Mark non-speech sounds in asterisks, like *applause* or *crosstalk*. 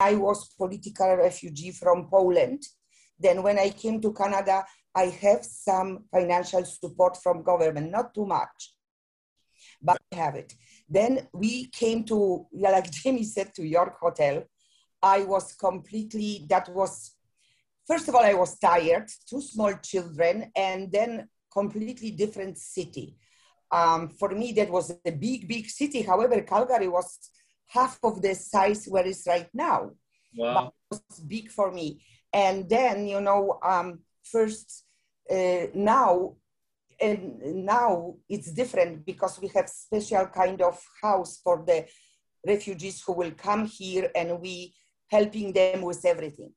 I was political refugee from Poland. Then when I came to Canada, I have some financial support from government, not too much, but I have it. Then we came to, yeah, *laughs* like Jamie said, to York Hotel. I was completely, that was, first of all, I was tired, two small children, and then completely different city. Um, for me, that was a big, big city. However, Calgary was half of the size where it's right now. Wow. But it was big for me. And then, you know, um, first uh, now, and now it's different because we have special kind of house for the refugees who will come here and we helping them with everything.